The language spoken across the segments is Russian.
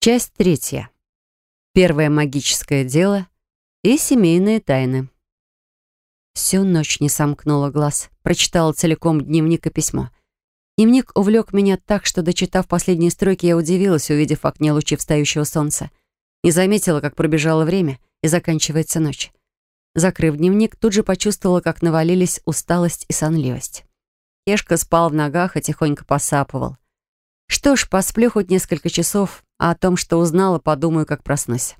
Часть третья. Первое магическое дело и семейные тайны. Всю ночь не сомкнула глаз, прочитала целиком дневник и письмо. Дневник увлек меня так, что, дочитав последние строки, я удивилась, увидев в окне лучи встающего солнца. Не заметила, как пробежало время, и заканчивается ночь. Закрыв дневник, тут же почувствовала, как навалились усталость и сонливость. Кешка спал в ногах и тихонько посапывал. Что ж, посплю хоть несколько часов, а о том, что узнала, подумаю, как проснусь.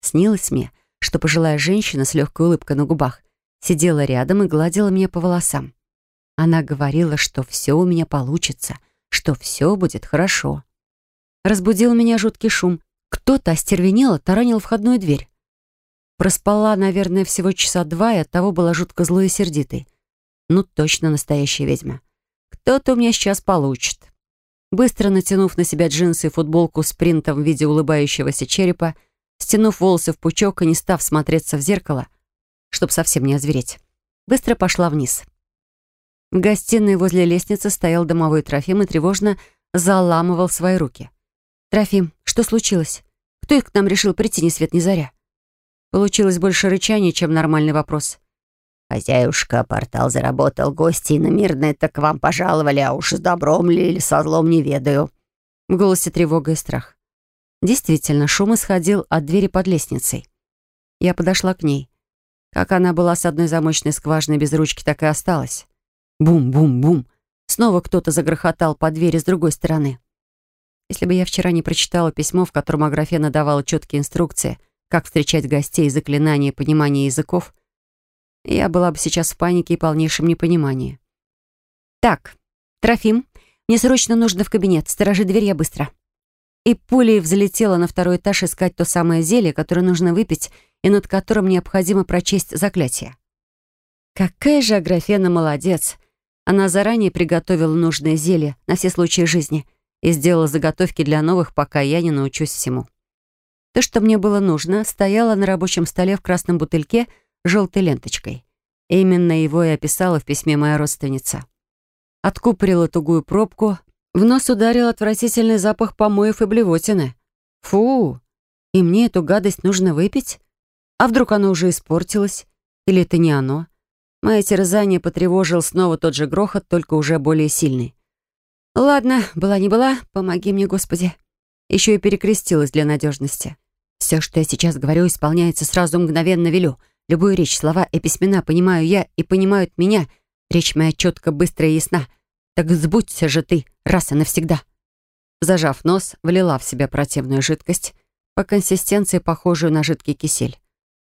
Снилось мне, что пожилая женщина с легкой улыбкой на губах сидела рядом и гладила меня по волосам. Она говорила, что все у меня получится, что все будет хорошо. Разбудил меня жуткий шум. Кто-то остервенело таранил входную дверь. Проспала, наверное, всего часа два, и оттого была жутко злой и сердитой. Ну, точно настоящая ведьма. Кто-то у меня сейчас получит. Быстро натянув на себя джинсы и футболку с принтом в виде улыбающегося черепа, стянув волосы в пучок и не став смотреться в зеркало, чтобы совсем не озвереть, быстро пошла вниз. В гостиной возле лестницы стоял домовой Трофим и тревожно заламывал свои руки. «Трофим, что случилось? Кто их к нам решил прийти ни свет ни заря?» Получилось больше рычания, чем нормальный вопрос. «Хозяюшка, портал заработал, гости иномирные так к вам пожаловали, а уж с добром ли или со злом не ведаю». В голосе тревога и страх. Действительно, шум исходил от двери под лестницей. Я подошла к ней. Как она была с одной замочной скважиной без ручки, так и осталась. Бум-бум-бум. Снова кто-то загрохотал по двери с другой стороны. Если бы я вчера не прочитала письмо, в котором Аграфена давала четкие инструкции, как встречать гостей, заклинания, понимание языков, я была бы сейчас в панике и полнейшем непонимании. «Так, Трофим, мне срочно нужно в кабинет. Сторожи дверь, я быстро». И пулей взлетела на второй этаж искать то самое зелье, которое нужно выпить и над которым необходимо прочесть заклятие. Какая же Аграфена молодец! Она заранее приготовила нужное зелье на все случаи жизни и сделала заготовки для новых, пока я не научусь всему. То, что мне было нужно, стояло на рабочем столе в красном бутыльке — желтой ленточкой. Именно его и описала в письме моя родственница. Откупорила тугую пробку, в нос ударил отвратительный запах помоев и блевотины. Фу! И мне эту гадость нужно выпить? А вдруг оно уже испортилось? Или это не оно? Мои терзания потревожил снова тот же грохот, только уже более сильный. Ладно, была не была, помоги мне, Господи. Еще и перекрестилась для надежности. Все, что я сейчас говорю, исполняется сразу мгновенно велю — Любую речь, слова и письмена понимаю я и понимают меня. Речь моя четко, быстрая и ясна. Так сбудься же ты раз и навсегда. Зажав нос, влила в себя противную жидкость, по консистенции похожую на жидкий кисель.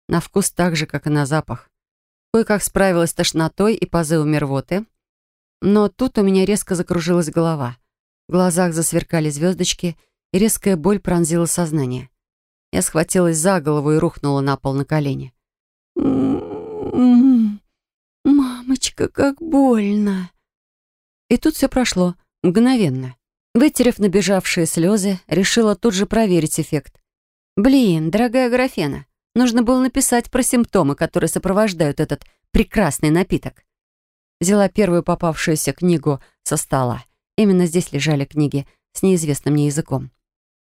На вкус так же, как и на запах. Кое-как справилась с тошнотой и позывами рвоты. Но тут у меня резко закружилась голова. В глазах засверкали звездочки, и резкая боль пронзила сознание. Я схватилась за голову и рухнула на пол на колени. «Мамочка, как больно!» И тут все прошло, мгновенно. Вытерев набежавшие слезы, решила тут же проверить эффект. «Блин, дорогая Графена, нужно было написать про симптомы, которые сопровождают этот прекрасный напиток». Взяла первую попавшуюся книгу со стола. Именно здесь лежали книги с неизвестным мне языком.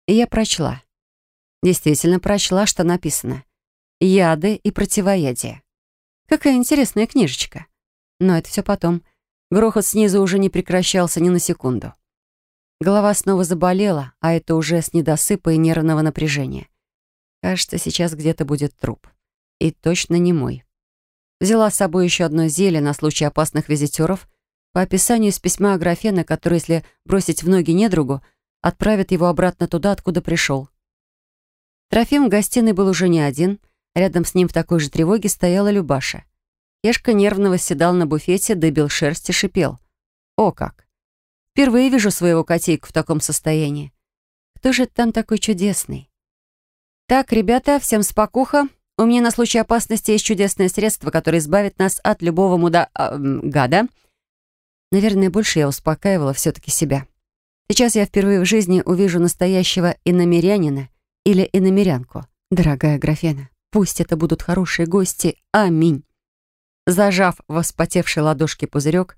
И я прочла. Действительно прочла, что написано. Яды и противоядие. Какая интересная книжечка. Но это все потом. Грохот снизу уже не прекращался ни на секунду. Голова снова заболела, а это уже с недосыпа и нервного напряжения. Кажется, сейчас где-то будет труп. И точно не мой. Взяла с собой еще одно зелье на случай опасных визитеров, по описанию из письма Аграфена, который, если бросить в ноги недругу, отправит его обратно туда, откуда пришел. Трофим в гостиной был уже не один — Рядом с ним в такой же тревоге стояла Любаша. Ешка нервно восседал на буфете, дыбил шерсть и шипел. «О как! Впервые вижу своего котейку в таком состоянии. Кто же там такой чудесный?» «Так, ребята, всем спокуха. У меня на случай опасности есть чудесное средство, которое избавит нас от любого муда... Э, гада». Наверное, больше я успокаивала все-таки себя. Сейчас я впервые в жизни увижу настоящего иномерянина или иномерянку. Дорогая Графена, Пусть это будут хорошие гости. Аминь. Зажав воспотевшей ладошке пузырек,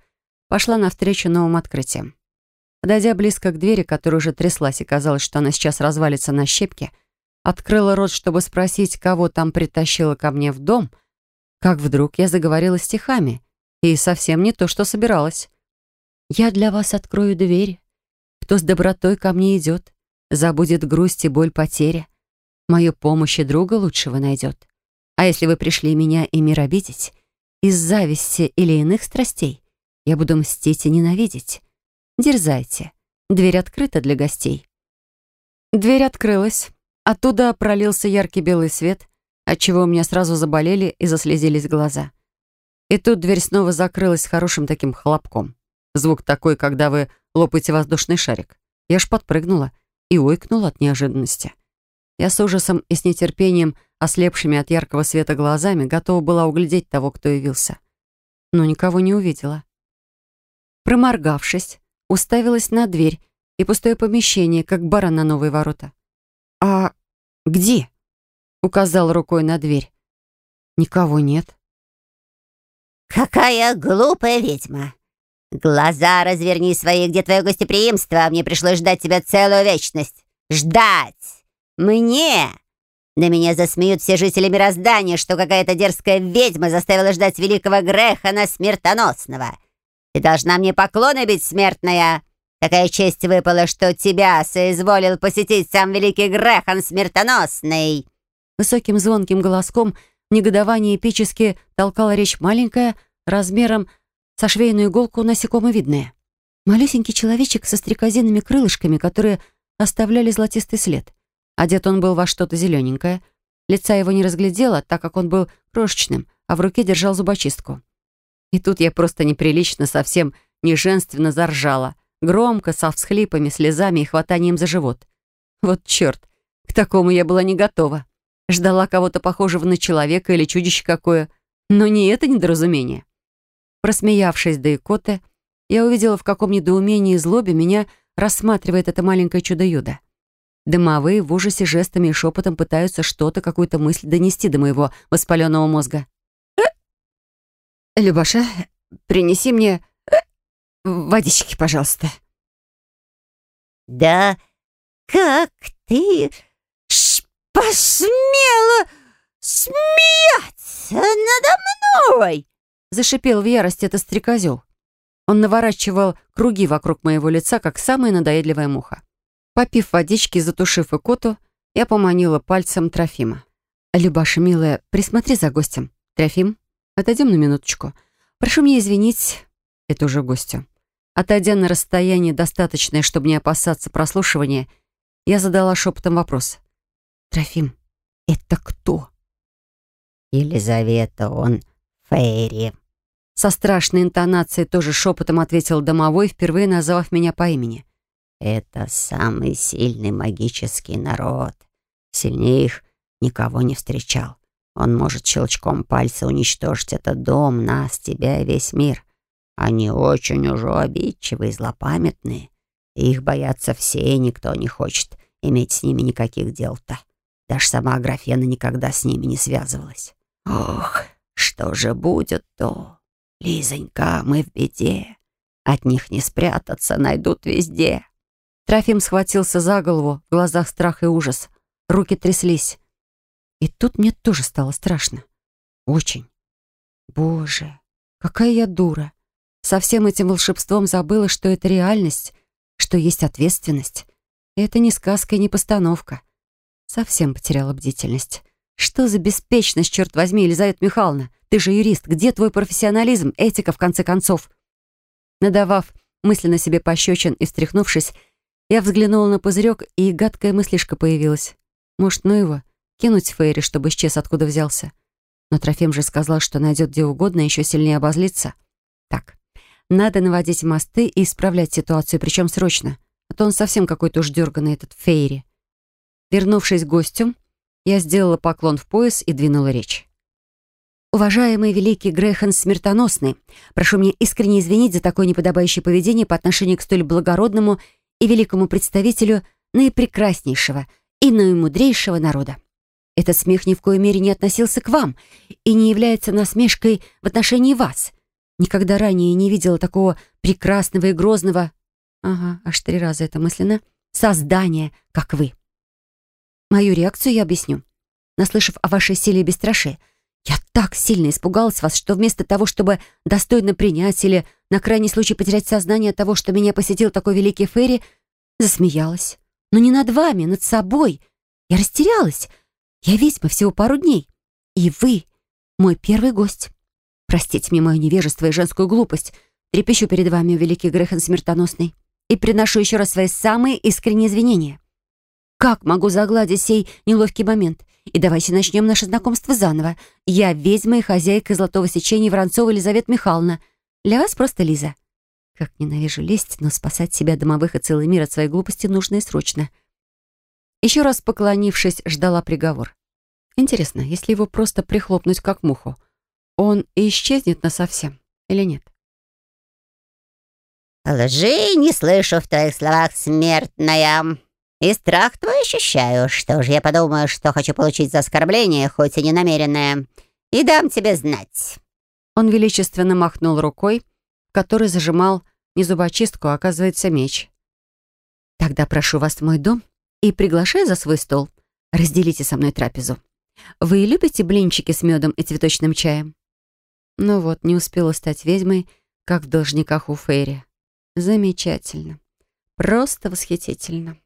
пошла навстречу новым открытиям. Подойдя близко к двери, которая уже тряслась и казалось, что она сейчас развалится на щепки, открыла рот, чтобы спросить, кого там притащила ко мне в дом, как вдруг я заговорила стихами, и совсем не то, что собиралась. «Я для вас открою дверь. Кто с добротой ко мне идет, забудет грусть и боль потери. Мою помощь и друга лучшего найдет. А если вы пришли меня и мир обидеть, из зависти или иных страстей, я буду мстить и ненавидеть. Дерзайте. Дверь открыта для гостей». Дверь открылась. Оттуда пролился яркий белый свет, отчего у меня сразу заболели и заслезились глаза. И тут дверь снова закрылась хорошим таким хлопком. Звук такой, когда вы лопаете воздушный шарик. Я ж подпрыгнула и ойкнула от неожиданности. Я с ужасом и с нетерпением, ослепшими от яркого света глазами, готова была углядеть того, кто явился. Но никого не увидела. Проморгавшись, уставилась на дверь и пустое помещение, как баран на новые ворота. «А где?» — указал рукой на дверь. «Никого нет». «Какая глупая ведьма! Глаза разверни свои, где твое гостеприимство? Мне пришлось ждать тебя целую вечность. Ждать! Мне! На меня засмеют все жители мироздания, что какая-то дерзкая ведьма заставила ждать великого Грехана Смертоносного. Ты должна мне поклоны бить, смертная!» Такая честь выпала, что тебя соизволил посетить сам великий Грехан Смертоносный!» Высоким звонким голоском в негодовании эпически толкала речь маленькая, размером со швейную иголку насекомовидная. Малюсенький человечек со стрекозинными крылышками, которые оставляли золотистый след. Одет он был во что-то зелененькое. Лица его не разглядела, так как он был крошечным, а в руке держал зубочистку. И тут я просто неприлично, совсем неженственно заржала — Громко, со всхлипами, слезами и хватанием за живот. Вот черт, к такому я была не готова. Ждала кого-то похожего на человека или чудище какое, но не это недоразумение. Просмеявшись до икоты, я увидела, в каком недоумении и злобе меня рассматривает это маленькое чудо-юдо. Дымовые в ужасе жестами и шепотом пытаются что-то, какую-то мысль донести до моего воспаленного мозга. «Э, «Любаша, принеси мне водички, пожалуйста». «Да как ты посмела смеяться надо мной?» Зашипел в ярости этот стрекозел. Он наворачивал круги вокруг моего лица, как самая надоедливая муха. Попив водички и затушив икоту, я поманила пальцем Трофима. «Любаша, милая, присмотри за гостем. Трофим, отойдем на минуточку. Прошу меня извинить, это уже гостю. Отойдя на расстояние, достаточное, чтобы не опасаться прослушивания, я задала шепотом вопрос. «Трофим, это кто?» «Елизавета, он Фейри». Со страшной интонацией тоже шепотом ответил домовой, впервые назвав меня по имени. «Это самый сильный магический народ. Сильнее их никого не встречал. Он может щелчком пальца уничтожить этот дом, нас, тебя и весь мир. Они очень уже обидчивы и злопамятные. Их боятся все, и никто не хочет иметь с ними никаких дел-то. Даже сама Аграфена никогда с ними не связывалась. Ох, что же будет-то? Лизонька, мы в беде. От них не спрятаться, найдут везде. Трофим схватился за голову, в глазах страх и ужас. Руки тряслись. И тут мне тоже стало страшно. Очень. Боже, какая я дура. Со всем этим волшебством забыла, что это реальность, что есть ответственность. Это не сказка и не постановка. Совсем потеряла бдительность. Что за беспечность, черт возьми, Елизавета Михайловна? Ты же юрист. Где твой профессионализм, этика, в конце концов? Надавав мысленно себе пощечин и встряхнувшись, я взглянула на пузырек, и гадкая мыслишка появилась. Может, ну его, кинуть Фейри, чтобы исчез, откуда взялся. Но Трофим же сказал, что найдет где угодно еще сильнее обозлиться. Так, надо наводить мосты и исправлять ситуацию, причем срочно. А то он совсем какой-то уж дерганный, этот Фейри. Вернувшись к гостю, я сделала поклон в пояс и двинула речь. «Уважаемый великий Грехан Смертоносный, прошу меня искренне извинить за такое неподобающее поведение по отношению к столь благородному и великому представителю наипрекраснейшего и наимудрейшего народа. Этот смех ни в коей мере не относился к вам и не является насмешкой в отношении вас. Никогда ранее не видела такого прекрасного и грозного... Ага, аж три раза это мысленно. Создание, как вы. Мою реакцию я объясню. Наслышав о вашей силе и бесстрашии, я так сильно испугалась вас, что вместо того, чтобы достойно принять или на крайний случай потерять сознание того, что меня посетил такой великий Ферри, засмеялась. Но не над вами, над собой. Я растерялась. Я ведьма всего пару дней. И вы мой первый гость. Простите мне мое невежество и женскую глупость. Трепещу перед вами, великий Грехан смертоносный, и приношу еще раз свои самые искренние извинения. Как могу загладить сей неловкий момент? И давайте начнем наше знакомство заново. Я ведьма и хозяйка золотого сечения Воронцова Елизавета Михайловна. Для вас просто Лиза. Как ненавижу лезть, но спасать себя, домовых и целый мир от своей глупости нужно и срочно. Еще раз поклонившись, ждала приговор. Интересно, если его просто прихлопнуть как муху, он исчезнет насовсем или нет? «Лжи не слышу в твоих словах, смертная. И страх твой ощущаю. Что ж, я подумаю, что хочу получить за оскорбление, хоть и не намеренное, и дам тебе знать». Он величественно махнул рукой, который зажимал не зубочистку, а, оказывается, меч. «Тогда прошу вас в мой дом и приглашаю за свой стол. Разделите со мной трапезу. Вы любите блинчики с медом и цветочным чаем?» Ну вот, не успела стать ведьмой, как в должниках у Фейри. Замечательно. Просто восхитительно.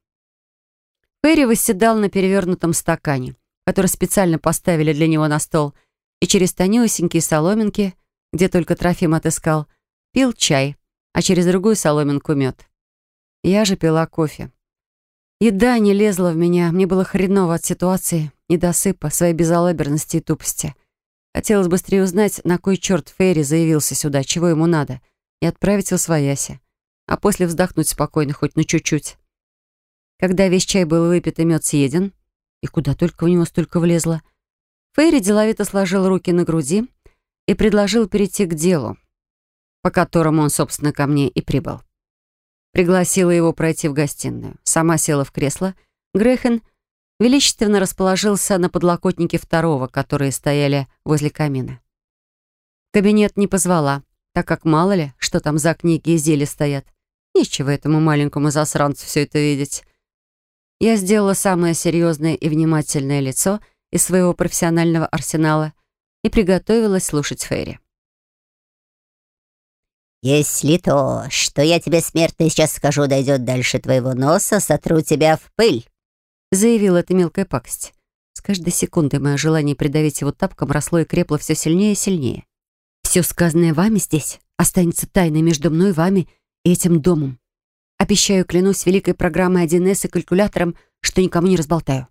Ферри восседал на перевернутом стакане, который специально поставили для него на стол, и через тонюсенькие соломинки, где только Трофим отыскал, пил чай, а через другую соломинку мед. Я же пила кофе. Еда не лезла в меня, мне было хреново от ситуации, недосыпа, своей безалаберности и тупости. Хотелось быстрее узнать, на кой черт Ферри заявился сюда, чего ему надо, и отправить в свояси. А после вздохнуть спокойно, хоть на чуть-чуть. Когда весь чай был выпит и мед съеден, и куда только в него столько влезло, Фейри деловито сложил руки на груди и предложил перейти к делу, по которому он, собственно, ко мне и прибыл. Пригласила его пройти в гостиную. Сама села в кресло. Грехен величественно расположился на подлокотнике второго, которые стояли возле камина. Кабинет не позвала, так как мало ли, что там за книги и зелья стоят. Нечего этому маленькому засранцу все это видеть. Я сделала самое серьезное и внимательное лицо из своего профессионального арсенала и приготовилась слушать Ферри. «Если то, что я тебе, смертный, сейчас скажу, дойдет дальше твоего носа, сотру тебя в пыль», заявила эта мелкая пакость. С каждой секундой мое желание придавить его тапком росло и крепло все сильнее и сильнее. Все сказанное вами здесь останется тайной между мной, вами и этим домом. Обещаю, клянусь великой программой 1С и калькулятором, что никому не разболтаю.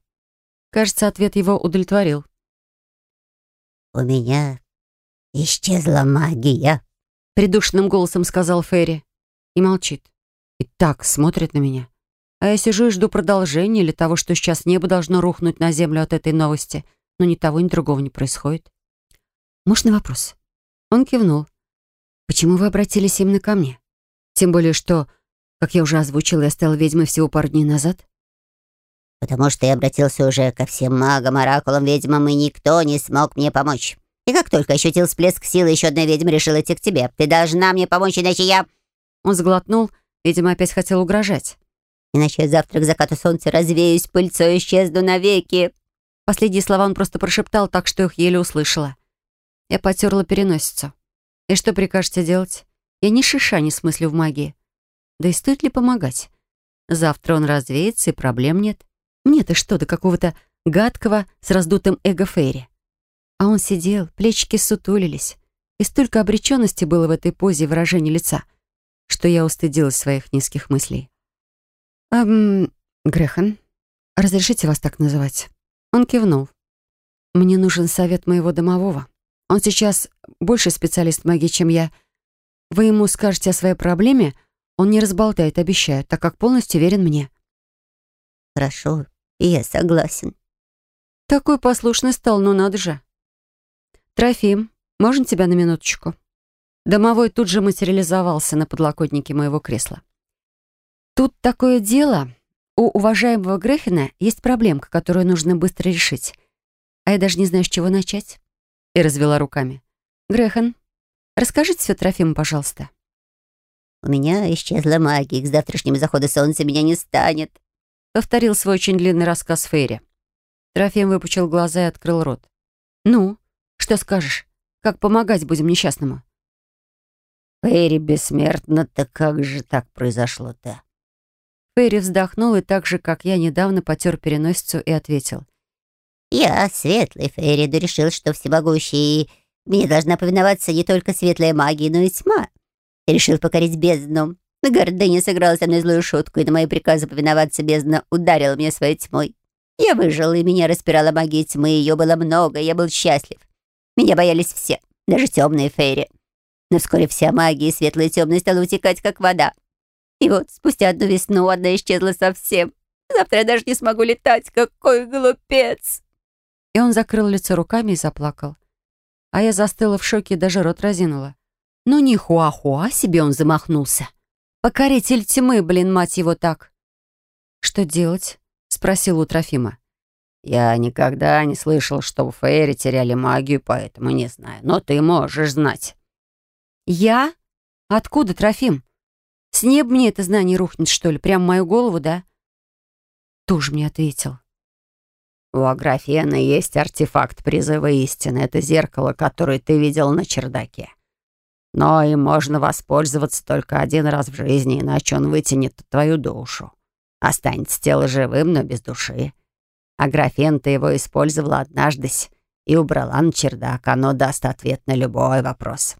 Кажется, ответ его удовлетворил. «У меня исчезла магия», — придушенным голосом сказал Ферри. И молчит. И так смотрит на меня. А я сижу и жду продолжения или того, что сейчас небо должно рухнуть на землю от этой новости. Но ни того, ни другого не происходит. Можно вопрос? Он кивнул. Почему вы обратились именно ко мне? Тем более, что, как я уже озвучила, я стала ведьмой всего пару дней назад. Потому что я обратился уже ко всем магам, оракулам, ведьмам, и никто не смог мне помочь. И как только ощутил всплеск силы, еще одна ведьма решила идти к тебе. Ты должна мне помочь, иначе я...» Он сглотнул, видимо, опять хотел угрожать. Иначе я завтра к закату солнца развеюсь пыльцой исчезну навеки». Последние слова он просто прошептал так, что их еле услышала. Я потерла переносицу. «И что прикажете делать? Я ни шиша не смыслю в магии. Да и стоит ли помогать? Завтра он развеется, и проблем нет. Мне-то что до какого-то гадкого с раздутым эго Фейри? А он сидел, плечики сутулились. И столько обреченности было в этой позе выражения лица, что я устыдилась своих низких мыслей. «Эм, Грехан, разрешите вас так называть?» Он кивнул. «Мне нужен совет моего домового. Он сейчас больше специалист магии, чем я. Вы ему скажете о своей проблеме, он не разболтает, обещаю, так как полностью верен мне». «Хорошо, я согласен». Такой послушный стал, ну надо же. «Трофим, можно тебя на минуточку?» Домовой тут же материализовался на подлокотнике моего кресла. Тут такое дело. У уважаемого Грефина есть проблемка, которую нужно быстро решить. А я даже не знаю, с чего начать. И развела руками. Грехен, расскажите все Трофиму, пожалуйста. У меня исчезла магия, к завтрашнему заходу солнца меня не станет. Повторил свой очень длинный рассказ Фейри. Трофим выпучил глаза и открыл рот. «Ну, что скажешь? Как помогать будем несчастному?» «Фейри бессмертна, так как же так произошло-то?» Фейри вздохнул и так же, как я, недавно потер переносицу и ответил. «Я, светлый Фейри, да решил, что всемогущий, мне должна повиноваться не только светлая магия, но и тьма. Я решил покорить бездну. Гордыня сыграла со мной злую шутку, и на мои приказы повиноваться бездна ударила меня своей тьмой. Я выжил, и меня распирала магия тьмы, ее было много, я был счастлив. Меня боялись все, даже темные Фейри. Но вскоре вся магия светлая и темная стала утекать, как вода. И вот, спустя одну весну одна исчезла совсем. Завтра я даже не смогу летать. Какой глупец!» И он закрыл лицо руками и заплакал. А я застыла в шоке и даже рот разинула. Ну, не хуа-хуа себе он замахнулся. Покоритель тьмы, блин, мать его так. «Что делать?» — спросил у Трофима. «Я никогда не слышал, что в Фейре теряли магию, поэтому не знаю. Но ты можешь знать». «Я? Откуда, Трофим? С неба мне это знание рухнет, что ли? Прям в мою голову, да?» Тоже мне ответил. «У Аграфены есть артефакт призыва истины. Это зеркало, которое ты видел на чердаке. Но им можно воспользоваться только один раз в жизни, иначе он вытянет твою душу. Останется тело живым, но без души. А графен-то его использовала однажды и убрала на чердак. Оно даст ответ на любой вопрос.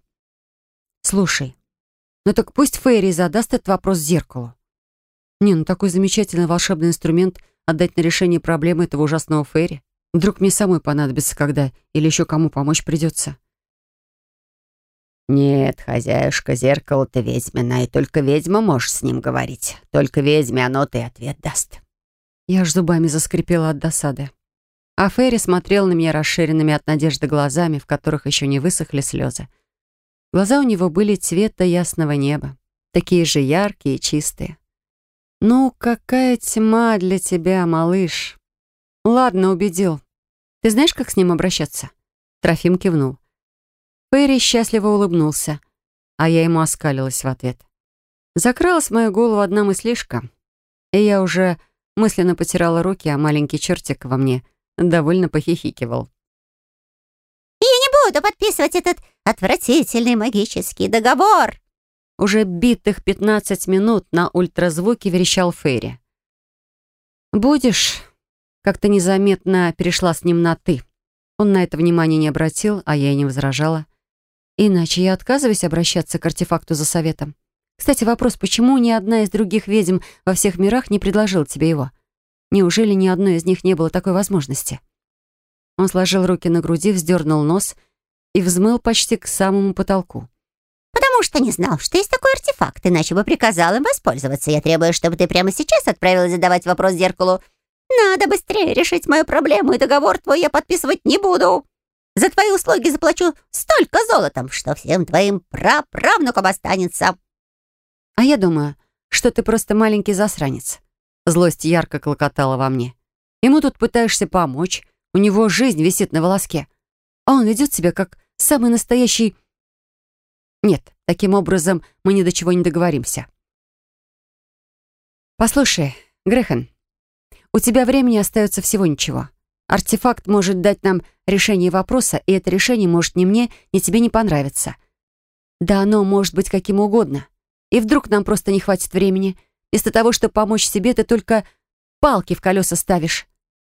Слушай, ну так пусть Фейри задаст этот вопрос зеркалу. Не, ну такой замечательный волшебный инструмент отдать на решение проблемы этого ужасного Фейри. Вдруг мне самой понадобится когда или еще кому помочь придется. «Нет, хозяюшка, зеркало-то ведьмина, и только ведьма может с ним говорить. Только ведьме оно-то и ответ даст». Я аж зубами заскрипела от досады. А Ферри смотрел на меня расширенными от надежды глазами, в которых еще не высохли слезы. Глаза у него были цвета ясного неба, такие же яркие и чистые. «Ну, какая тьма для тебя, малыш!» «Ладно, убедил. Ты знаешь, как с ним обращаться?» Трофим кивнул. Перри счастливо улыбнулся, а я ему оскалилась в ответ. Закралась в мою голову одна мыслишка, и я уже мысленно потирала руки, а маленький чертик во мне довольно похихикивал. «Я не буду подписывать этот отвратительный магический договор!» Уже битых пятнадцать минут на ультразвуке верещал Ферри. «Будешь?» Как-то незаметно перешла с ним на «ты». Он на это внимание не обратил, а я и не возражала. Иначе я отказываюсь обращаться к артефакту за советом. Кстати, вопрос, почему ни одна из других ведьм во всех мирах не предложила тебе его? Неужели ни одной из них не было такой возможности? Он сложил руки на груди, вздернул нос и взмыл почти к самому потолку. «Потому что не знал, что есть такой артефакт, иначе бы приказал им воспользоваться. Я требую, чтобы ты прямо сейчас отправилась задавать вопрос зеркалу. Надо быстрее решить мою проблему, и договор твой я подписывать не буду. За твои услуги заплачу столько золотом, что всем твоим праправнукам останется». «А я думаю, что ты просто маленький засранец». Злость ярко клокотала во мне. Ему тут пытаешься помочь, у него жизнь висит на волоске. А он ведет себя как самый настоящий... Нет, таким образом мы ни до чего не договоримся. «Послушай, Грехен, у тебя времени остается всего ничего. Артефакт может дать нам решение вопроса, и это решение может ни мне, ни тебе не понравиться. Да оно может быть каким угодно. И вдруг нам просто не хватит времени. Вместо того, чтобы помочь себе, ты только палки в колеса ставишь.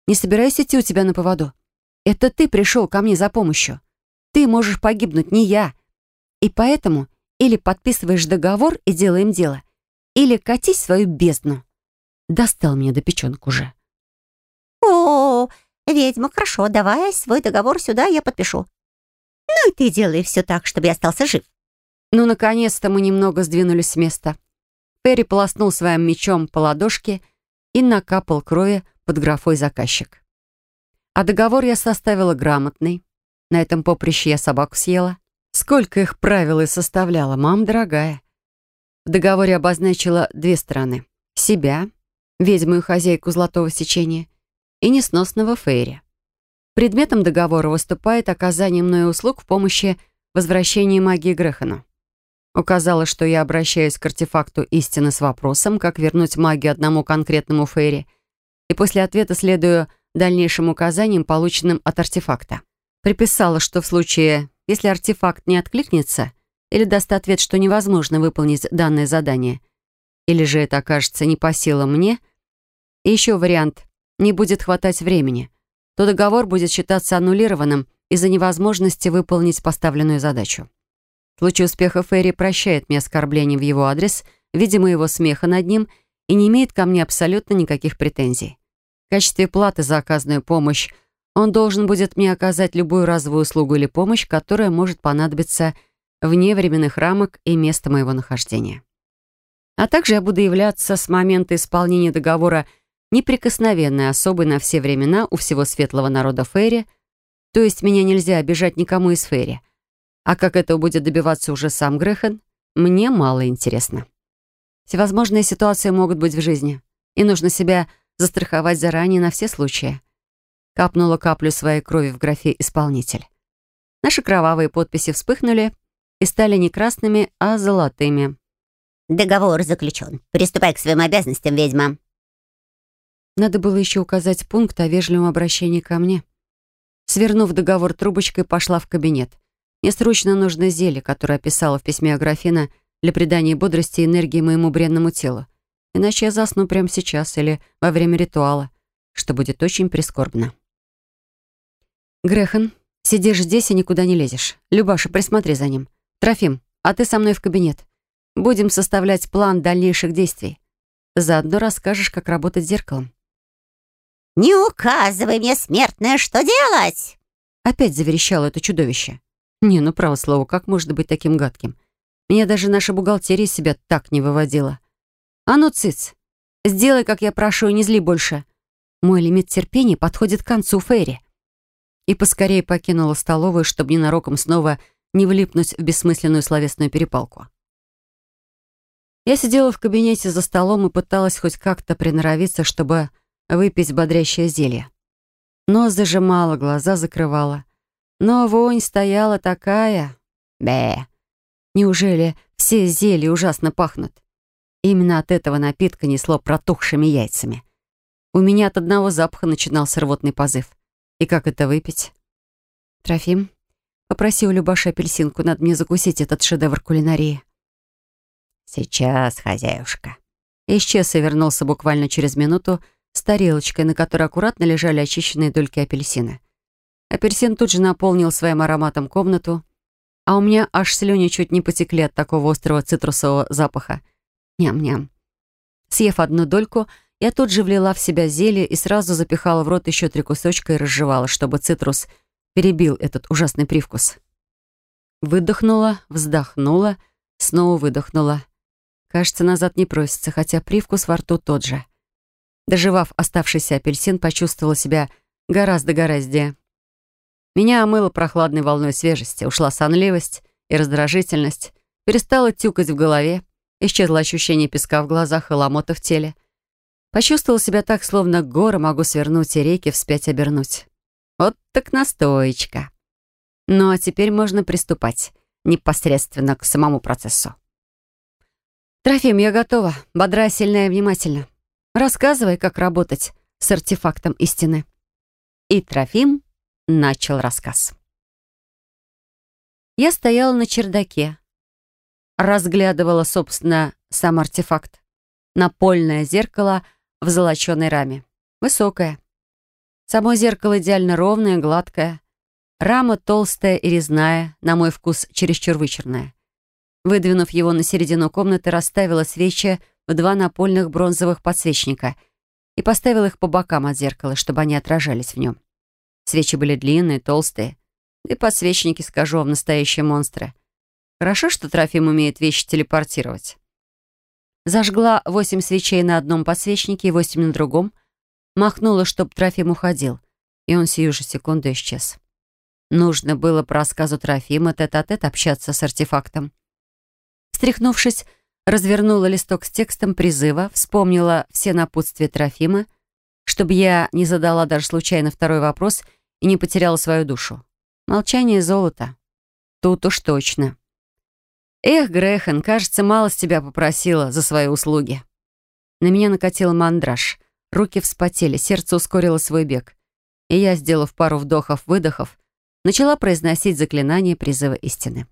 Не собираюсь идти у тебя на поводу. Это ты пришел ко мне за помощью. Ты можешь погибнуть, не я. И поэтому или подписываешь договор и делаем дело, или катись в свою бездну. Достал меня до печенок уже. О, «Ведьма, хорошо, давай свой договор сюда, я подпишу. Ну и ты делай все так, чтобы я остался жив». Ну, наконец-то мы немного сдвинулись с места. Перри полоснул своим мечом по ладошке и накапал крови под графой «заказчик». А договор я составила грамотный. На этом поприще я собаку съела. Сколько их правил и составляла, мам дорогая. В договоре обозначила две стороны. Себя, ведьму и хозяйку золотого сечения, и несносного Фейри. Предметом договора выступает оказание мной услуг в помощи возвращения магии Грехану. Указала, что я обращаюсь к артефакту истины с вопросом, как вернуть магию одному конкретному Фейри, и после ответа следую дальнейшим указаниям, полученным от артефакта. Приписала, что в случае, если артефакт не откликнется или даст ответ, что невозможно выполнить данное задание, или же это окажется не по силам мне, и еще вариант «не будет хватать времени», то договор будет считаться аннулированным из-за невозможности выполнить поставленную задачу. В случае успеха Ферри прощает мне оскорбление в его адрес в виде моего смеха над ним и не имеет ко мне абсолютно никаких претензий. В качестве платы за оказанную помощь он должен будет мне оказать любую разовую услугу или помощь, которая может понадобиться вне временных рамок и места моего нахождения. А также я буду являться с момента исполнения договора неприкосновенной особой на все времена у всего светлого народа Фейри, то есть меня нельзя обижать никому из Фейри, а как этого будет добиваться уже сам Грехен, мне мало интересно. Всевозможные ситуации могут быть в жизни, и нужно себя застраховать заранее на все случаи. Капнула каплю своей крови в графе «Исполнитель». Наши кровавые подписи вспыхнули и стали не красными, а золотыми. «Договор заключен. Приступай к своим обязанностям, ведьма». Надо было еще указать пункт о вежливом обращении ко мне. Свернув договор трубочкой, пошла в кабинет. Мне срочно нужно зелье, которое описала в письме Аграфина для придания бодрости и энергии моему бренному телу. Иначе я засну прямо сейчас или во время ритуала, что будет очень прискорбно. Грехан, сидишь здесь и никуда не лезешь. Любаша, присмотри за ним. Трофим, а ты со мной в кабинет. Будем составлять план дальнейших действий. Заодно расскажешь, как работать с зеркалом. «Не указывай мне, смертное, что делать!» Опять заверещало это чудовище. Не, ну право слово, как можно быть таким гадким? Меня даже наша бухгалтерия себя так не выводила. А ну, цыц, сделай, как я прошу, и не зли больше. Мой лимит терпения подходит к концу, Ферри. И поскорее покинула столовую, чтобы ненароком снова не влипнуть в бессмысленную словесную перепалку. Я сидела в кабинете за столом и пыталась хоть как-то приноровиться, чтобы выпить бодрящее зелье. Нос зажимала, глаза закрывала. Но вонь стояла такая... Бе. Неужели все зелья ужасно пахнут? Именно от этого напитка несло протухшими яйцами. У меня от одного запаха начинался рвотный позыв. И как это выпить? Трофим, попроси у Любаши апельсинку, надо мне закусить этот шедевр кулинарии. Сейчас, хозяюшка. Исчез и вернулся буквально через минуту с тарелочкой, на которой аккуратно лежали очищенные дольки апельсина. Апельсин тут же наполнил своим ароматом комнату, а у меня аж слюни чуть не потекли от такого острого цитрусового запаха. Ням-ням. Съев одну дольку, я тут же влила в себя зелье и сразу запихала в рот еще три кусочка и разжевала, чтобы цитрус перебил этот ужасный привкус. Выдохнула, вздохнула, снова выдохнула. Кажется, назад не просится, хотя привкус во рту тот же. Доживав оставшийся апельсин, почувствовала себя гораздо гораздее. Меня омыло прохладной волной свежести, ушла сонливость и раздражительность, перестала тюкать в голове, исчезло ощущение песка в глазах и ломота в теле. Почувствовала себя так, словно горы могу свернуть и реки вспять обернуть. Вот так настоечка. Ну а теперь можно приступать непосредственно к самому процессу. «Трофим, я готова. Бодра, сильная и внимательна. Рассказывай, как работать с артефактом истины». И Трофим начал рассказ. Я стояла на чердаке, разглядывала, собственно, сам артефакт. Напольное зеркало в золоченой раме. Высокое. Само зеркало идеально ровное, гладкое. Рама толстая и резная, на мой вкус чересчур вычурная. Выдвинув его на середину комнаты, расставила свечи в два напольных бронзовых подсвечника и поставила их по бокам от зеркала, чтобы они отражались в нем. Свечи были длинные, толстые. И подсвечники, скажу вам, настоящие монстры. Хорошо, что Трофим умеет вещи телепортировать. Зажгла восемь свечей на одном подсвечнике и восемь на другом. Махнула, чтоб Трофим уходил. И он сию же секунду исчез. Нужно было по рассказу Трофима тет-а-тет -тет общаться с артефактом. Встряхнувшись, развернула листок с текстом призыва, вспомнила все напутствия Трофима, чтобы я не задала даже случайно второй вопрос — и не потеряла свою душу. Молчание золота. Тут уж точно. Эх, Грехен, кажется, мало с тебя попросила за свои услуги. На меня накатил мандраж. Руки вспотели, сердце ускорило свой бег. И я, сделав пару вдохов-выдохов, начала произносить заклинание призыва истины.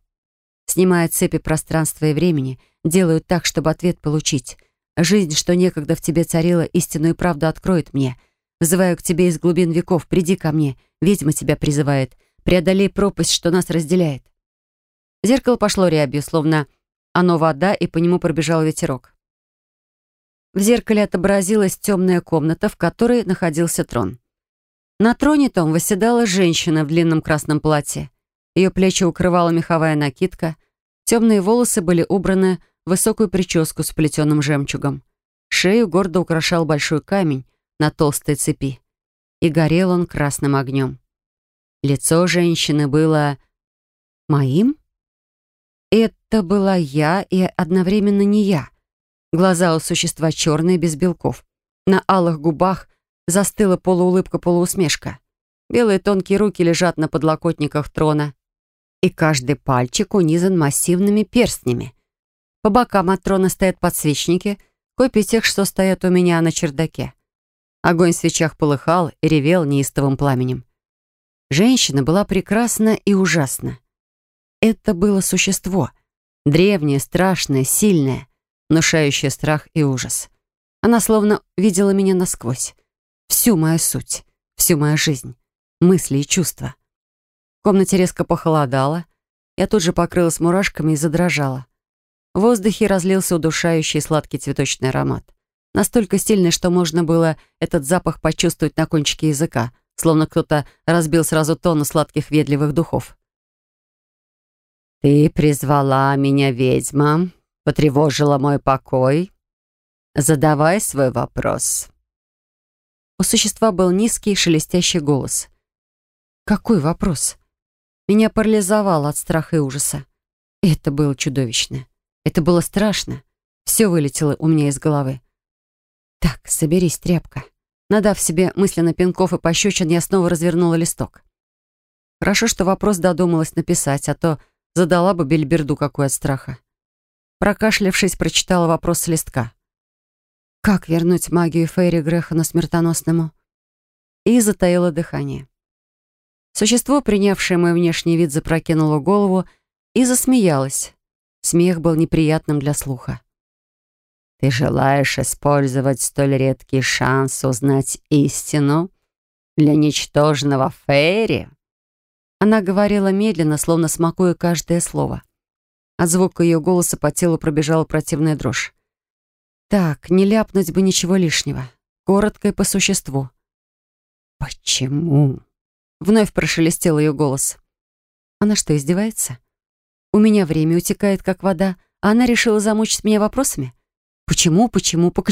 Снимая цепи пространства и времени, делаю так, чтобы ответ получить. Жизнь, что некогда в тебе царила, истинную правду откроет мне. Вызываю к тебе из глубин веков, приди ко мне. Ведьма тебя призывает. Преодолей пропасть, что нас разделяет. Зеркало пошло рябью, словно оно вода, и по нему пробежал ветерок. В зеркале отобразилась темная комната, в которой находился трон. На троне том восседала женщина в длинном красном платье. Ее плечи укрывала меховая накидка, темные волосы были убраны высокую прическу с плетеным жемчугом. Шею гордо украшал большой камень на толстой цепи. И горел он красным огнем. Лицо женщины было... моим? Это была я и одновременно не я. Глаза у существа черные, без белков. На алых губах застыла полуулыбка-полуусмешка. Белые тонкие руки лежат на подлокотниках трона и каждый пальчик унизан массивными перстнями. По бокам от трона стоят подсвечники, копии тех, что стоят у меня на чердаке. Огонь в свечах полыхал и ревел неистовым пламенем. Женщина была прекрасна и ужасна. Это было существо. Древнее, страшное, сильное, внушающее страх и ужас. Она словно видела меня насквозь. Всю мою суть, всю мою жизнь, мысли и чувства комнате резко похолодало. Я тут же покрылась мурашками и задрожала. В воздухе разлился удушающий сладкий цветочный аромат. Настолько сильный, что можно было этот запах почувствовать на кончике языка, словно кто-то разбил сразу тонну сладких ведливых духов. «Ты призвала меня, ведьма, потревожила мой покой. Задавай свой вопрос». У существа был низкий шелестящий голос. «Какой вопрос?» Меня парализовало от страха и ужаса. Это было чудовищно. Это было страшно. Все вылетело у меня из головы. Так, соберись, тряпка. Надав себе мысленно пинков и пощечин, я снова развернула листок. Хорошо, что вопрос додумалась написать, а то задала бы бельберду какой от страха. Прокашлявшись, прочитала вопрос с листка. «Как вернуть магию Фейри Грехану смертоносному?» И затаила дыхание. Существо, принявшее мой внешний вид, запрокинуло голову и засмеялось. Смех был неприятным для слуха. «Ты желаешь использовать столь редкий шанс узнать истину для ничтожного Фейри?» Она говорила медленно, словно смакуя каждое слово. От звука ее голоса по телу пробежала противная дрожь. «Так, не ляпнуть бы ничего лишнего. Коротко и по существу». «Почему?» Вновь прошелестел ее голос. Она что, издевается? У меня время утекает, как вода, а она решила замучить меня вопросами? Почему, почему, по?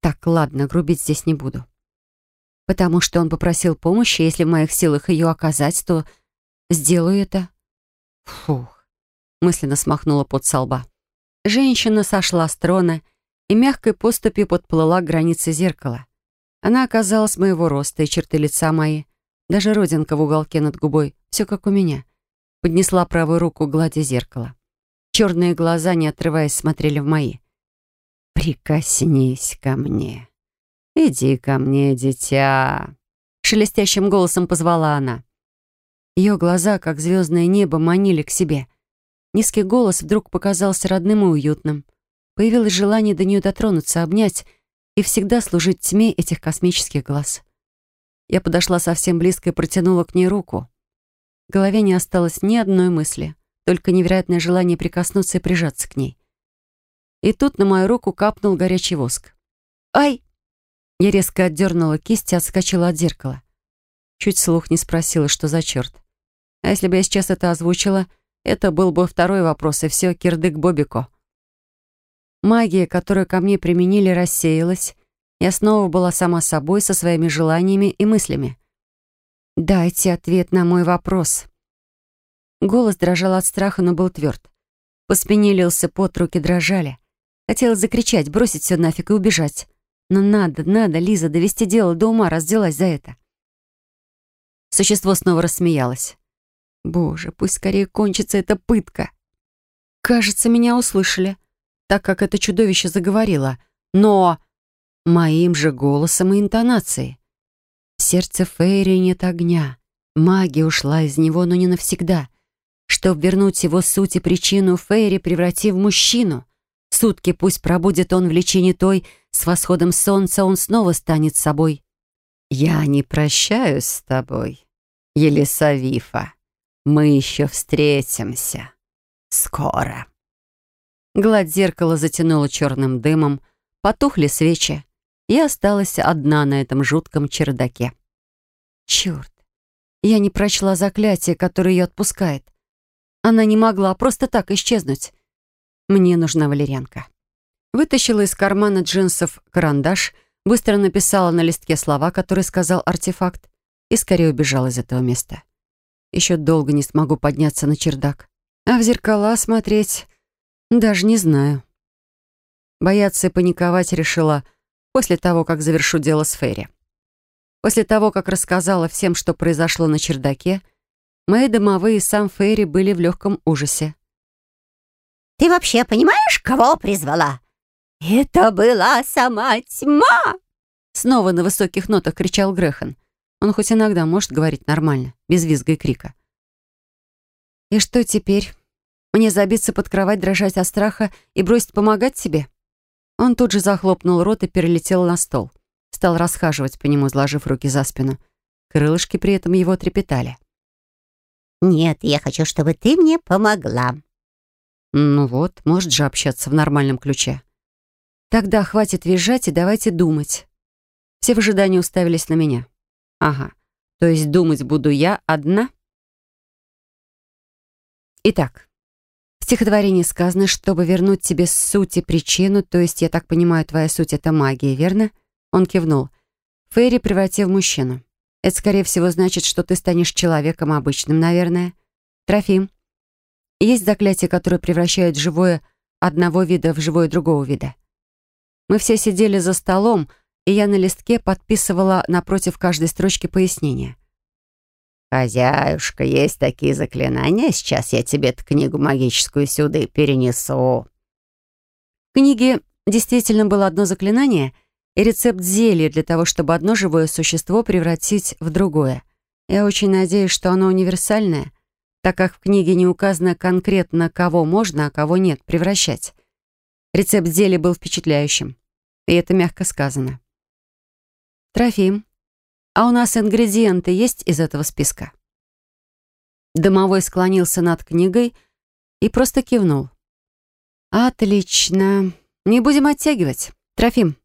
Так, ладно, грубить здесь не буду. Потому что он попросил помощи, если в моих силах ее оказать, то сделаю это. Фух, мысленно смахнула под солба. Женщина сошла с трона и мягкой поступью подплыла к границе зеркала. Она оказалась моего роста, и черты лица мои — даже родинка в уголке над губой. Все как у меня. Поднесла правую руку к глади зеркала. Черные глаза, не отрываясь, смотрели в мои. «Прикоснись ко мне. Иди ко мне, дитя!» Шелестящим голосом позвала она. Ее глаза, как звездное небо, манили к себе. Низкий голос вдруг показался родным и уютным. Появилось желание до нее дотронуться, обнять и всегда служить тьме этих космических глаз. Я подошла совсем близко и протянула к ней руку. В голове не осталось ни одной мысли, только невероятное желание прикоснуться и прижаться к ней. И тут на мою руку капнул горячий воск. «Ай!» Я резко отдернула кисть и отскочила от зеркала. Чуть слух не спросила, что за черт. А если бы я сейчас это озвучила, это был бы второй вопрос, и все, кирдык Бобико. Магия, которую ко мне применили, рассеялась, я снова была сама собой со своими желаниями и мыслями. «Дайте ответ на мой вопрос». Голос дрожал от страха, но был тверд. По спине лился пот, руки дрожали. Хотелось закричать, бросить все нафиг и убежать. Но надо, надо, Лиза, довести дело до ума, разделась за это. Существо снова рассмеялось. «Боже, пусть скорее кончится эта пытка!» Кажется, меня услышали, так как это чудовище заговорило. Но моим же голосом и интонацией. Сердце Фейри нет огня. Магия ушла из него, но не навсегда. Чтоб вернуть его суть и причину, Фейри преврати в мужчину. Сутки пусть пробудет он в лечении той, с восходом солнца он снова станет собой. «Я не прощаюсь с тобой, Елисавифа. Мы еще встретимся. Скоро». Гладь зеркала затянула черным дымом, потухли свечи. Я осталась одна на этом жутком чердаке. Черт, я не прочла заклятие, которое ее отпускает. Она не могла просто так исчезнуть. Мне нужна валерьянка. Вытащила из кармана джинсов карандаш, быстро написала на листке слова, которые сказал артефакт, и скорее убежала из этого места. Еще долго не смогу подняться на чердак. А в зеркала смотреть даже не знаю. Бояться и паниковать решила после того, как завершу дело с Ферри. После того, как рассказала всем, что произошло на чердаке, Мои домовые и сам Фейри были в легком ужасе. «Ты вообще понимаешь, кого призвала? Это была сама тьма!» Снова на высоких нотах кричал Грехан. Он хоть иногда может говорить нормально, без визга и крика. «И что теперь? Мне забиться под кровать, дрожать от страха и бросить помогать тебе?» Он тут же захлопнул рот и перелетел на стол. Стал расхаживать по нему, сложив руки за спину. Крылышки при этом его трепетали. «Нет, я хочу, чтобы ты мне помогла». «Ну вот, может же общаться в нормальном ключе». «Тогда хватит визжать и давайте думать». Все в ожидании уставились на меня. «Ага, то есть думать буду я одна?» Итак, стихотворении сказано, чтобы вернуть тебе суть и причину, то есть, я так понимаю, твоя суть — это магия, верно? Он кивнул. Фейри преврати в мужчину. Это, скорее всего, значит, что ты станешь человеком обычным, наверное. Трофим. Есть заклятие, которое превращает живое одного вида в живое другого вида. Мы все сидели за столом, и я на листке подписывала напротив каждой строчки пояснения. «Хозяюшка, есть такие заклинания. Сейчас я тебе эту книгу магическую сюда перенесу». В книге действительно было одно заклинание — и рецепт зелья для того, чтобы одно живое существо превратить в другое. Я очень надеюсь, что оно универсальное, так как в книге не указано конкретно, кого можно, а кого нет превращать. Рецепт зелья был впечатляющим, и это мягко сказано. Трофим, а у нас ингредиенты есть из этого списка? Домовой склонился над книгой и просто кивнул. «Отлично. Не будем оттягивать. Трофим,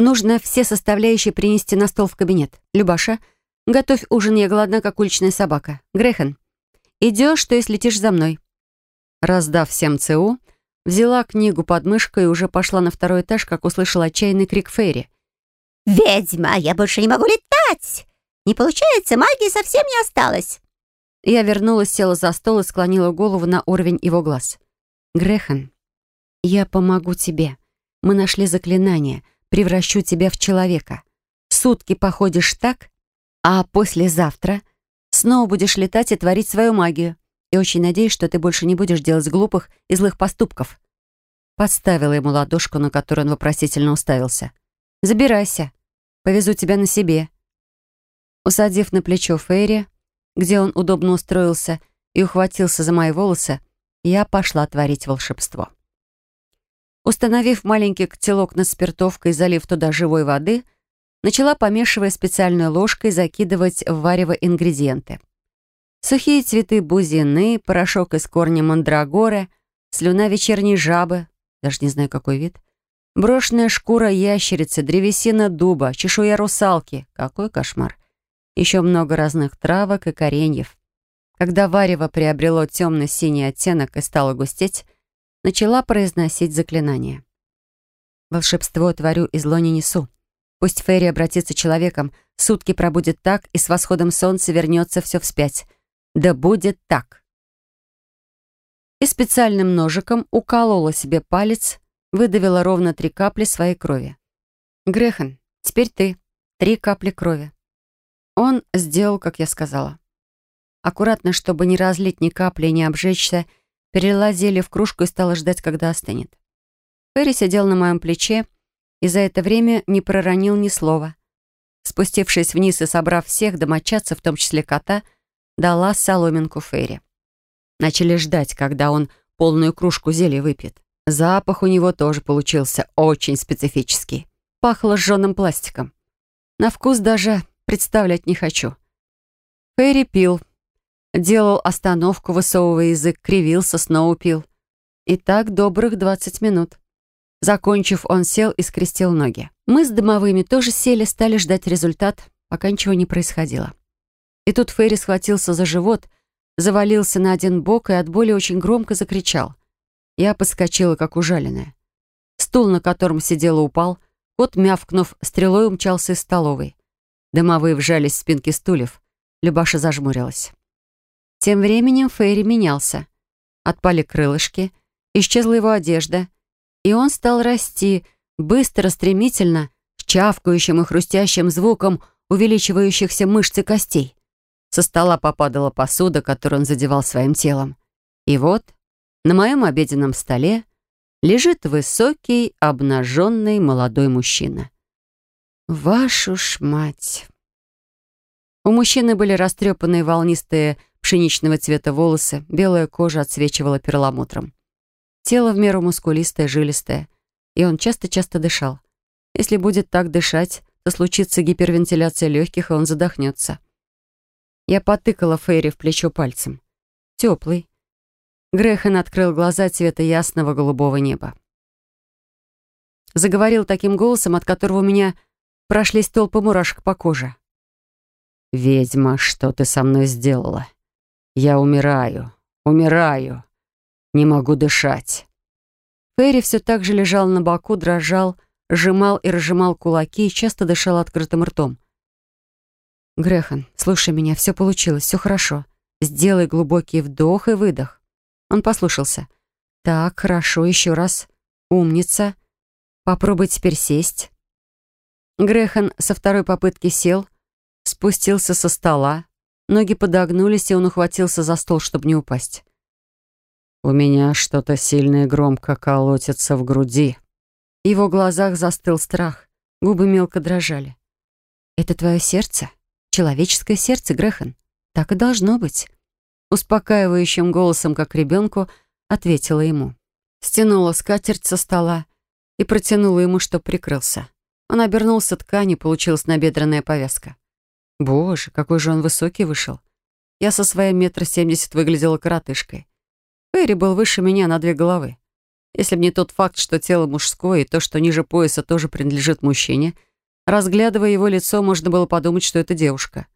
Нужно все составляющие принести на стол в кабинет. Любаша, готовь ужин, я голодна, как уличная собака. Грехан, идешь, то есть летишь за мной. Раздав всем ЦУ, взяла книгу под мышкой и уже пошла на второй этаж, как услышала отчаянный крик Фейри. «Ведьма, я больше не могу летать! Не получается, магии совсем не осталось!» Я вернулась, села за стол и склонила голову на уровень его глаз. «Грехан, я помогу тебе. Мы нашли заклинание превращу тебя в человека. Сутки походишь так, а послезавтра снова будешь летать и творить свою магию. И очень надеюсь, что ты больше не будешь делать глупых и злых поступков». Подставила ему ладошку, на которую он вопросительно уставился. «Забирайся. Повезу тебя на себе». Усадив на плечо Фейри, где он удобно устроился и ухватился за мои волосы, я пошла творить волшебство. Установив маленький котелок над спиртовкой и залив туда живой воды, начала, помешивая специальной ложкой, закидывать в варево ингредиенты. Сухие цветы бузины, порошок из корня мандрагоры, слюна вечерней жабы, даже не знаю, какой вид, брошенная шкура ящерицы, древесина дуба, чешуя русалки. Какой кошмар. Еще много разных травок и кореньев. Когда варево приобрело темно-синий оттенок и стало густеть, начала произносить заклинание. «Волшебство творю и зло не несу. Пусть Ферри обратится человеком, сутки пробудет так, и с восходом солнца вернется все вспять. Да будет так!» И специальным ножиком уколола себе палец, выдавила ровно три капли своей крови. «Грехан, теперь ты. Три капли крови». Он сделал, как я сказала. Аккуратно, чтобы не разлить ни капли, не обжечься, перелила зелье в кружку и стала ждать, когда остынет. Ферри сидел на моем плече и за это время не проронил ни слова. Спустившись вниз и собрав всех домочадцев, в том числе кота, дала соломинку Ферри. Начали ждать, когда он полную кружку зелья выпьет. Запах у него тоже получился очень специфический. Пахло сжёным пластиком. На вкус даже представлять не хочу. Ферри пил. Делал остановку, высовывая язык, кривился, снова пил. И так добрых двадцать минут. Закончив, он сел и скрестил ноги. Мы с домовыми тоже сели, стали ждать результат, пока ничего не происходило. И тут Ферри схватился за живот, завалился на один бок и от боли очень громко закричал. Я подскочила, как ужаленная. Стул, на котором сидела, упал. Кот, мявкнув, стрелой умчался из столовой. Домовые вжались в спинки стульев. Любаша зажмурилась. Тем временем Фейри менялся. Отпали крылышки, исчезла его одежда — и он стал расти, быстро, стремительно, с чавкающим и хрустящим звуком увеличивающихся мышц и костей. Со стола попадала посуда, которую он задевал своим телом. И вот на моем обеденном столе лежит высокий, обнаженный молодой мужчина. Вашу ж мать! У мужчины были растрепанные волнистые пшеничного цвета волосы, белая кожа отсвечивала перламутром. Тело в меру мускулистое, жилистое. И он часто-часто дышал. Если будет так дышать, то случится гипервентиляция легких, и он задохнется. Я потыкала Фейри в плечо пальцем. Теплый. Грехан открыл глаза цвета ясного голубого неба. Заговорил таким голосом, от которого у меня прошлись толпы мурашек по коже. «Ведьма, что ты со мной сделала? Я умираю, умираю!» Не могу дышать». Ферри все так же лежал на боку, дрожал, сжимал и разжимал кулаки и часто дышал открытым ртом. «Грехан, слушай меня, все получилось, все хорошо. Сделай глубокий вдох и выдох». Он послушался. «Так, хорошо, еще раз. Умница. Попробуй теперь сесть». Грехан со второй попытки сел, спустился со стола, ноги подогнулись, и он ухватился за стол, чтобы не упасть. У меня что-то сильное громко колотится в груди. В его глазах застыл страх, губы мелко дрожали. «Это твое сердце? Человеческое сердце, Грехан? Так и должно быть». Успокаивающим голосом, как ребенку, ответила ему. Стянула скатерть со стола и протянула ему, чтоб прикрылся. Он обернулся тканью, получилась набедренная повязка. Боже, какой же он высокий вышел. Я со своим метра семьдесят выглядела коротышкой. Ферри был выше меня на две головы. Если бы не тот факт, что тело мужское и то, что ниже пояса тоже принадлежит мужчине, разглядывая его лицо, можно было подумать, что это девушка.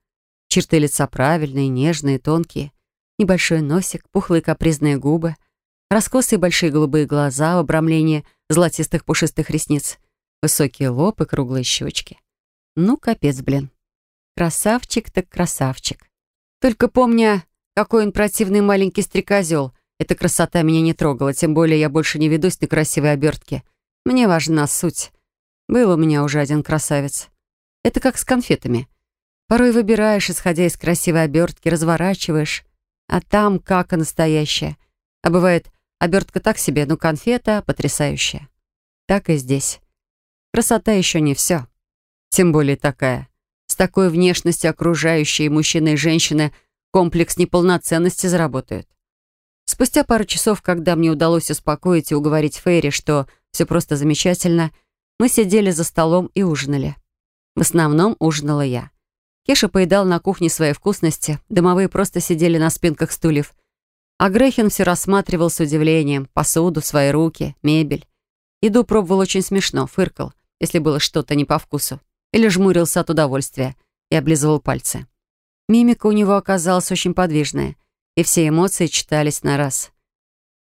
Черты лица правильные, нежные, тонкие. Небольшой носик, пухлые капризные губы, раскосые большие голубые глаза в обрамлении золотистых пушистых ресниц, высокие лоб и круглые щечки. Ну, капец, блин. Красавчик так красавчик. Только помня, какой он противный маленький стрекозел — эта красота меня не трогала, тем более я больше не ведусь на красивые обертки. Мне важна суть. Был у меня уже один красавец. Это как с конфетами. Порой выбираешь, исходя из красивой обертки, разворачиваешь, а там как и настоящая. А бывает, обертка так себе, но конфета потрясающая. Так и здесь. Красота еще не все. Тем более такая. С такой внешностью окружающие мужчины и женщины комплекс неполноценности заработают. Спустя пару часов, когда мне удалось успокоить и уговорить Фейри, что все просто замечательно, мы сидели за столом и ужинали. В основном ужинала я. Кеша поедал на кухне свои вкусности, домовые просто сидели на спинках стульев. А Грехин все рассматривал с удивлением посуду, свои руки, мебель. Еду пробовал очень смешно, фыркал, если было что-то не по вкусу. Или жмурился от удовольствия и облизывал пальцы. Мимика у него оказалась очень подвижная и все эмоции читались на раз.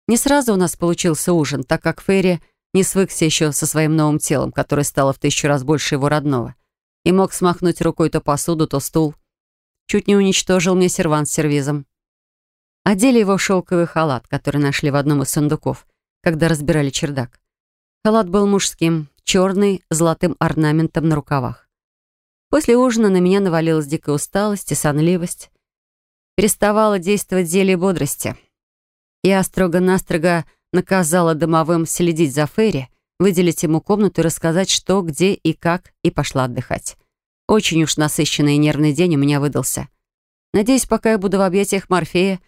Не сразу у нас получился ужин, так как Ферри не свыкся еще со своим новым телом, которое стало в тысячу раз больше его родного, и мог смахнуть рукой то посуду, то стул. Чуть не уничтожил мне сервант с сервизом. Одели его в шелковый халат, который нашли в одном из сундуков, когда разбирали чердак. Халат был мужским, черный, с золотым орнаментом на рукавах. После ужина на меня навалилась дикая усталость и сонливость переставало действовать зелье бодрости. Я строго-настрого наказала домовым следить за Ферри, выделить ему комнату и рассказать, что, где и как, и пошла отдыхать. Очень уж насыщенный и нервный день у меня выдался. Надеюсь, пока я буду в объятиях Морфея,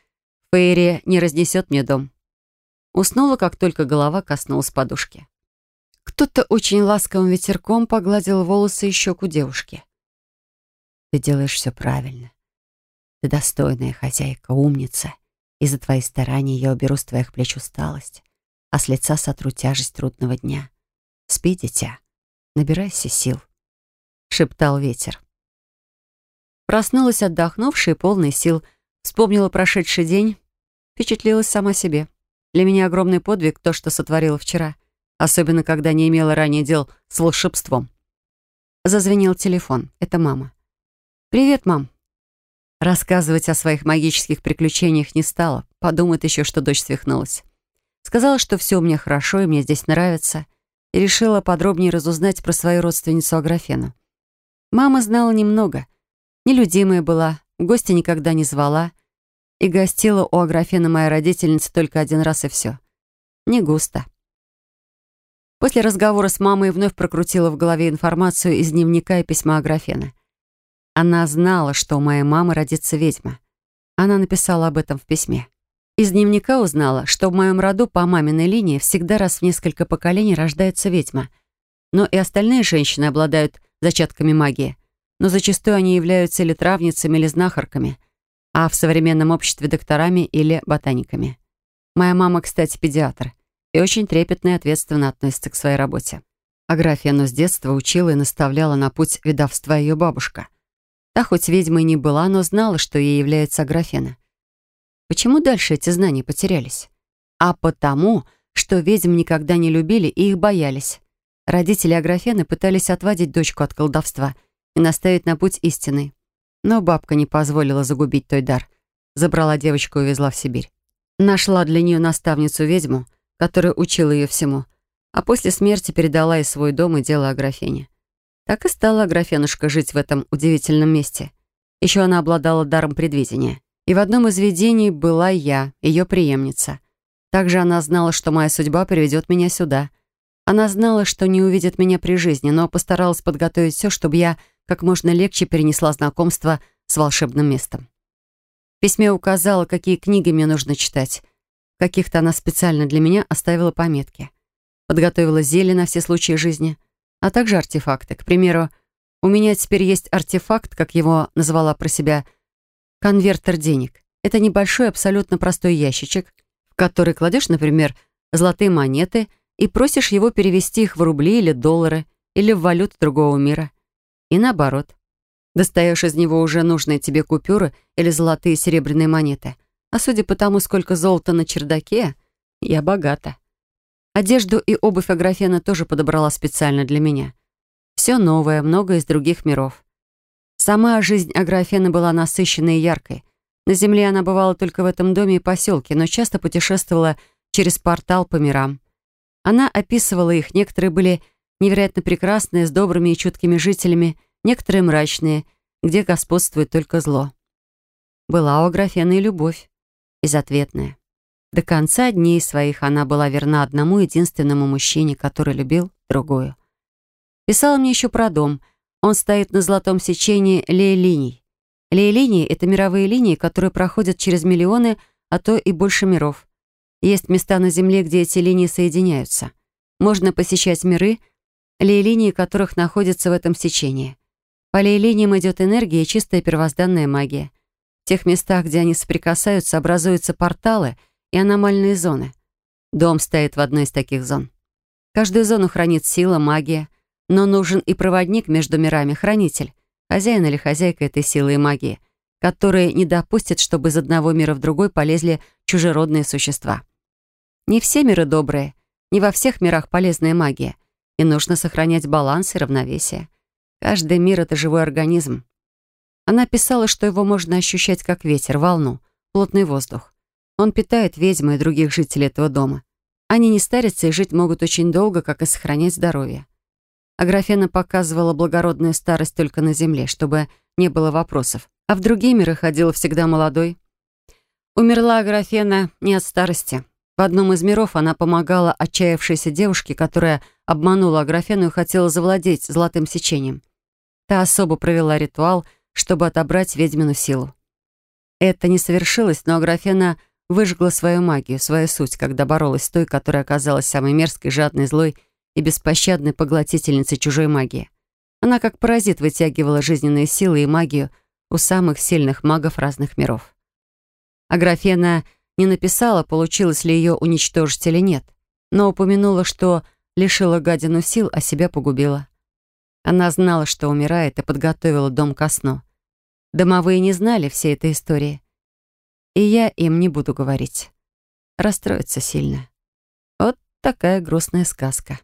Фейри не разнесет мне дом. Уснула, как только голова коснулась подушки. Кто-то очень ласковым ветерком погладил волосы и щеку девушки. «Ты делаешь все правильно. Ты достойная хозяйка, умница. И за твои старания я уберу с твоих плеч усталость, а с лица сотру тяжесть трудного дня. Спи, дитя, набирайся сил», — шептал ветер. Проснулась отдохнувшая, полной сил, вспомнила прошедший день, впечатлилась сама себе. Для меня огромный подвиг то, что сотворила вчера, особенно когда не имела ранее дел с волшебством. Зазвенел телефон. Это мама. «Привет, мам». Рассказывать о своих магических приключениях не стала. Подумает еще, что дочь свихнулась. Сказала, что все у меня хорошо и мне здесь нравится, и решила подробнее разузнать про свою родственницу Аграфену. Мама знала немного. Нелюдимая была, в гости никогда не звала, и гостила у Аграфена моя родительница только один раз и все. Не густо. После разговора с мамой вновь прокрутила в голове информацию из дневника и письма Аграфена. Она знала, что у моей мамы родится ведьма. Она написала об этом в письме. Из дневника узнала, что в моем роду по маминой линии всегда раз в несколько поколений рождается ведьма. Но и остальные женщины обладают зачатками магии. Но зачастую они являются или травницами, или знахарками, а в современном обществе докторами или ботаниками. Моя мама, кстати, педиатр, и очень трепетно и ответственно относится к своей работе. А Графену с детства учила и наставляла на путь ведовства ее бабушка. Та хоть ведьмой не была, но знала, что ей является Аграфена. Почему дальше эти знания потерялись? А потому, что ведьм никогда не любили и их боялись. Родители Аграфены пытались отвадить дочку от колдовства и наставить на путь истины. Но бабка не позволила загубить той дар. Забрала девочку и увезла в Сибирь. Нашла для нее наставницу-ведьму, которая учила ее всему, а после смерти передала ей свой дом и дело Аграфене. Так и стала Аграфенушка жить в этом удивительном месте. Еще она обладала даром предвидения. И в одном из видений была я, ее преемница. Также она знала, что моя судьба приведет меня сюда. Она знала, что не увидит меня при жизни, но постаралась подготовить все, чтобы я как можно легче перенесла знакомство с волшебным местом. В письме указала, какие книги мне нужно читать. Каких-то она специально для меня оставила пометки. Подготовила зелье на все случаи жизни, а также артефакты. К примеру, у меня теперь есть артефакт, как его назвала про себя конвертер денег. Это небольшой, абсолютно простой ящичек, в который кладешь, например, золотые монеты и просишь его перевести их в рубли или доллары, или в валюту другого мира. И наоборот. Достаешь из него уже нужные тебе купюры или золотые серебряные монеты. А судя по тому, сколько золота на чердаке, я богата. Одежду и обувь Аграфена тоже подобрала специально для меня. Все новое, много из других миров. Сама жизнь Аграфены была насыщенной и яркой. На земле она бывала только в этом доме и поселке, но часто путешествовала через портал по мирам. Она описывала их, некоторые были невероятно прекрасные, с добрыми и чуткими жителями, некоторые мрачные, где господствует только зло. Была у Аграфены и любовь, безответная. До конца дней своих она была верна одному единственному мужчине, который любил другую. Писала мне еще про дом — он стоит на золотом сечении лей-линий. Лей-линии — это мировые линии, которые проходят через миллионы, а то и больше миров. Есть места на Земле, где эти линии соединяются. Можно посещать миры, лей-линии которых находятся в этом сечении. По лей-линиям идет энергия и чистая первозданная магия. В тех местах, где они соприкасаются, образуются порталы и аномальные зоны. Дом стоит в одной из таких зон. Каждую зону хранит сила, магия, но нужен и проводник между мирами, хранитель, хозяин или хозяйка этой силы и магии, который не допустит, чтобы из одного мира в другой полезли чужеродные существа. Не все миры добрые, не во всех мирах полезная магия, и нужно сохранять баланс и равновесие. Каждый мир — это живой организм. Она писала, что его можно ощущать как ветер, волну, плотный воздух. Он питает ведьмы и других жителей этого дома. Они не старятся и жить могут очень долго, как и сохранять здоровье. Аграфена показывала благородную старость только на земле, чтобы не было вопросов. А в другие миры ходила всегда молодой. Умерла Аграфена не от старости. В одном из миров она помогала отчаявшейся девушке, которая обманула Аграфену и хотела завладеть золотым сечением. Та особо провела ритуал, чтобы отобрать ведьмину силу. Это не совершилось, но Аграфена выжгла свою магию, свою суть, когда боролась с той, которая оказалась самой мерзкой, жадной, злой и беспощадной поглотительницей чужой магии. Она как паразит вытягивала жизненные силы и магию у самых сильных магов разных миров. Аграфена не написала, получилось ли ее уничтожить или нет, но упомянула, что лишила гадину сил, а себя погубила. Она знала, что умирает, и подготовила дом ко сну. Домовые не знали всей этой истории. И я им не буду говорить. Расстроиться сильно. Вот такая грустная сказка.